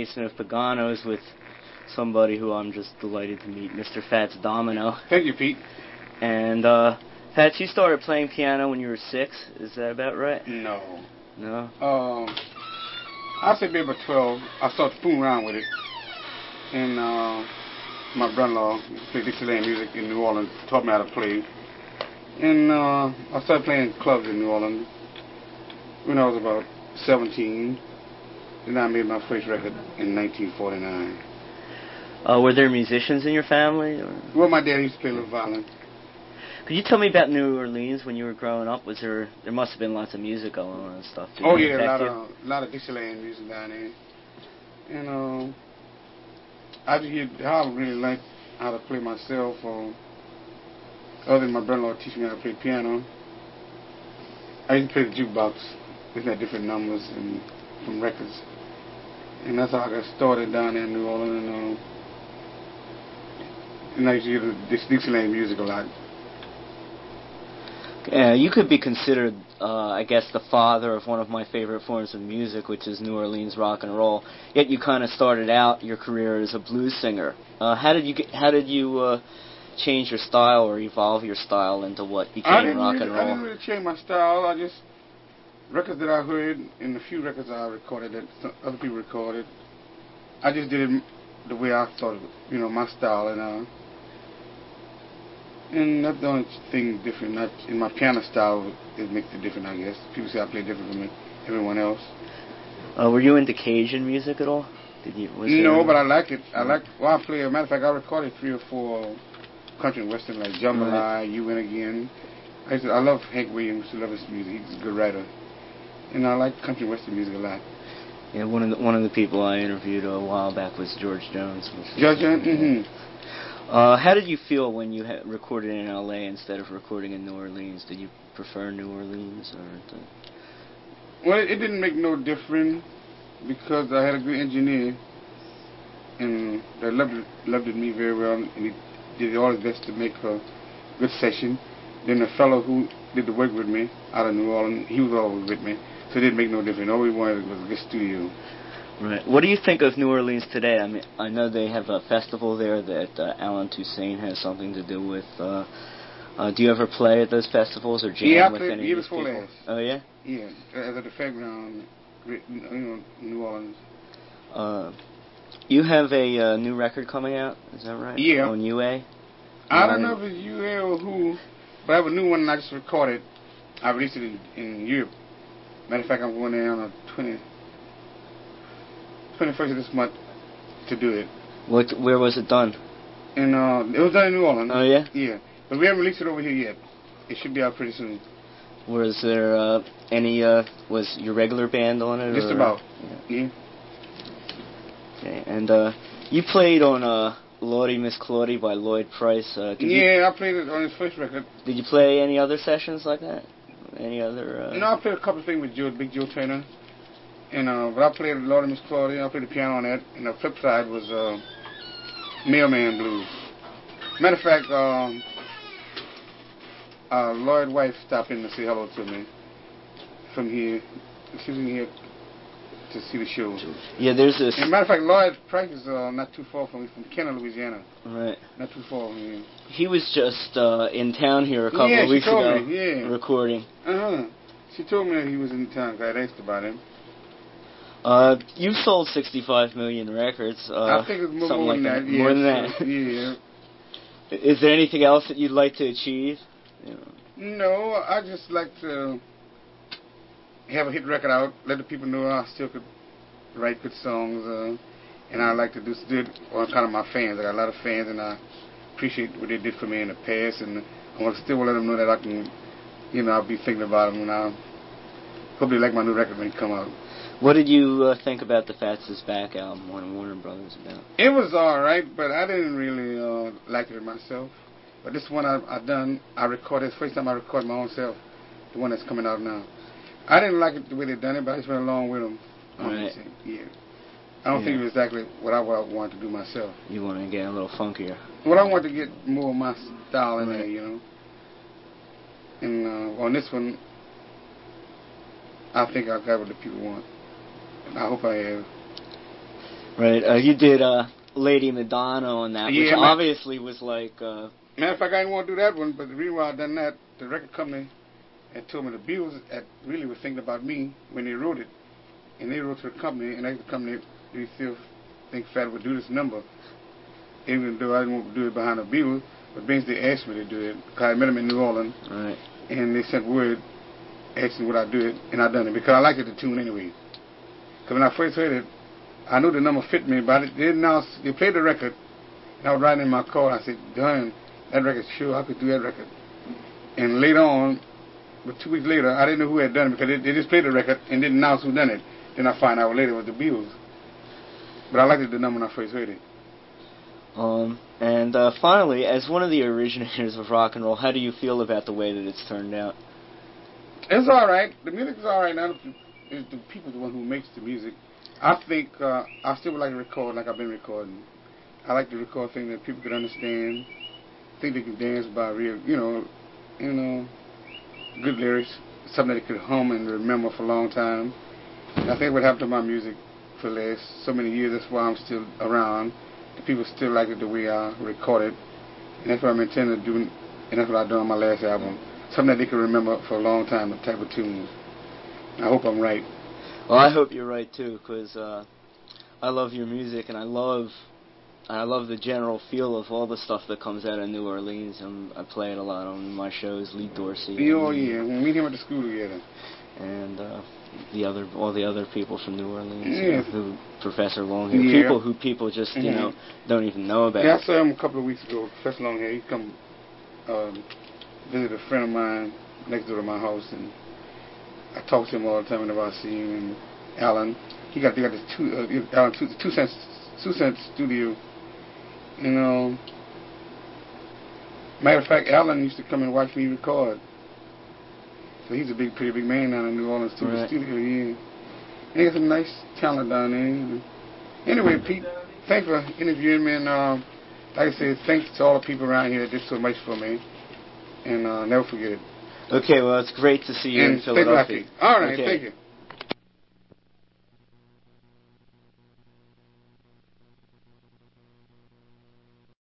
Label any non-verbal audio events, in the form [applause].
Jason of Paganos with somebody who I'm just delighted to meet, Mr. Fats Domino. Thank you, Pete. And uh, Fats, you started playing piano when you were six. Is that about right? No. No. Um, I say maybe about twelve. I started fooling around with it, and uh, my brother-in-law played Dixieland music in New Orleans, taught me how to play. And uh, I started playing clubs in New Orleans when I was about 17. Then I made my first record in 1949. Uh, were there musicians in your family? Or? Well, my dad used to play a little violin. Could you tell me about New Orleans when you were growing up? Was there there must have been lots of music going on and stuff? Did oh yeah, a lot you? of a lot of Dixieland music down there. And uh, I just hear how I really like how to play myself. Um, other than my brother-in-law teaching me how to play piano, I used to play the jukebox, listen at different numbers and from records. And that's how I got started down there in New Orleans. And, uh, and I used to hear the Dix- Dixieland music a lot. Yeah, you could be considered, uh, I guess, the father of one of my favorite forms of music, which is New Orleans rock and roll. Yet you kind of started out your career as a blues singer. Uh, how did you get, how did you uh, change your style or evolve your style into what became rock really, and roll? I didn't really change my style. I just records that I heard and the few records I recorded that some other people recorded. I just did it the way I thought, it, you know, my style, and uh, and that's the only thing different. Not in my piano style, it makes it different, I guess. People say I play different from everyone else. Uh, were you into Cajun music at all? Did you? Was no, but I like it. I like. Well, I play. As a matter of fact, I recorded three or four country and western like Jambalaya, You Win Again. I used to, I love Hank Williams. I love his music. He's a good writer, and I like country western music a lot. Yeah, one of the one of the people I interviewed a while back was George Jones. is- Judge, mm-hmm. Uh, how did you feel when you had recorded in L.A. instead of recording in New Orleans? Did you prefer New Orleans or? The... Well, it didn't make no difference because I had a good engineer, and they loved loved me very well, and he did all his best to make a good session. Then the fellow who did the work with me out of New Orleans, he was always with me, so it didn't make no difference. All we wanted was a good studio. Right. What do you think of New Orleans today? I mean, I know they have a festival there that uh, Allen Toussaint has something to do with. Uh, uh, do you ever play at those festivals or jam Yeah, I with any year of these people? last. Oh yeah. Yeah, as at the fairground, you know, New Orleans. Uh, you have a uh, new record coming out. Is that right? Yeah. On UA. I don't know if it's UA or who, but I have a new one and I just recorded. I released it in, in Europe. Matter of fact, I'm going there on the 20, 21st of this month to do it. What? Where was it done? And uh, it was done in New Orleans. Oh yeah. Yeah, but we haven't released it over here yet. It should be out pretty soon. Was there uh, any? Uh, was your regular band on it? Just or- about. Yeah. Yeah. Okay. And uh, you played on uh, Lawdy Miss Clawdy by Lloyd Price. Uh, could you- Yeah, I played it on his first record. did you play any other sessions like that? Any other? Uh, No, I played a couple of things with Joe, Big Joe Turner. And uh, but I played Lord of Miss Claudia. I played the piano on that. And the flip side was uh, Mailman Blues. Matter of fact, um, uh, Lloyd's wife stopped in to say hello to me from here. She was in here to see the show. Yeah, there's this. And matter of fact, Lloyd Price is uh, not too far from from Kenner, Louisiana. Right. Not too far from here. He was just uh, in town here a couple Yeah, of weeks told ago me, yeah. recording. Uh huh. She told me that he was in town. 'cause I asked about him. Uh, you've sold 65 million records. Uh, I think it's more, something more like than that. that. More than that. Yeah. [laughs] Is there anything else that you'd like to achieve? You know, No, I just like to have a hit record out, let the people know I still could write good songs, uh, and I like to do, do it on kind of my fans. I got a lot of fans, and I appreciate what they did for me in the past, and I want to still let them know that I can, you know, I'll be thinking about them, and I hope they like my new record when it come out. what did you uh, think about the Fats is Back album on Warner Brothers about? It was all right, but I didn't really uh, like it myself. But this one I, I done, I recorded. It's the first time I recorded my own self, the one that's coming out now. I didn't like it the way they done it, but I just went along with them. Right. Yeah. I don't think Yeah. it was exactly what I, wanted to do myself. You want to get a little funkier. Well, I want to get more of my style in there, you know. And uh, on this one, I think I got what the people want. I hope I have. Right. Uh, you did uh, Lady Madonna on that, Yeah, which obviously was like. Uh, Matter of fact, I didn't want to do that one, but the reason why I done that, the record company had told me the Beatles really were thinking about me when they wrote it, and they wrote to the company, and asked the company, do you still think Fat would do this number? Even though I didn't want to do it behind the Beatles, but they asked me to do it, because I met them in New Orleans, right. and they sent word asking would I do it, and I done it because I liked it the tune anyway. Because when I first heard it, I knew the number fit me, but they didn't announce. They played the record, and I was riding in my car. And I said, "Darn, that record sure I could do that record." And later on, but two weeks later, I didn't know who had done it because they, they just played the record and didn't announce who done it. Then I find out later it was the Beatles. But I liked it the number when I first heard it. Um, and uh, finally, as one of the originators of rock and roll, how do you feel about the way that it's turned out? It's all right. The music's all right now. It's the people the one who makes the music. I think uh, I still would like to record like I've been recording. I like to record things that people can understand, think they can dance by real, you know, you know, good lyrics, something that they could hum and remember for a long time. And I think what happened to my music for the last so many years, that's why I'm still around. The people still like it the way I record it. And that's what I'm intending to do, and that's what I done on my last album. Something that they can remember for a long time, the type of tunes. I hope I'm right. Well, I hope you're right too, because uh, I love your music and I love, I love the general feel of all the stuff that comes out of New Orleans. And I play it a lot on my shows, Lee Dorsey. Oh yeah, we meet him at the school together. And uh, the other, all the other people from New Orleans, you know, who Professor Longhair, Yeah. people who people just you Mhm. know don't even know about. Yeah, I saw him a couple of weeks ago. Professor Longhair, he come um, visit a friend of mine next door to my house, and I talk to him all the time whenever I see him. And Allen, he got they got this two uh, Allen two two cents two cent studio. You know, matter of fact, Allen used to come and watch me record. So he's a big, pretty big man down in New Orleans too. The Right. studio, yeah. And he got some nice talent down there. Anyway, Pete, thanks for interviewing me, and um, like I said, thanks to all the people around here that did so much for me, and uh, never forget it. Okay, well, it's great to see you and in Philadelphia. All right, Okay. thank you.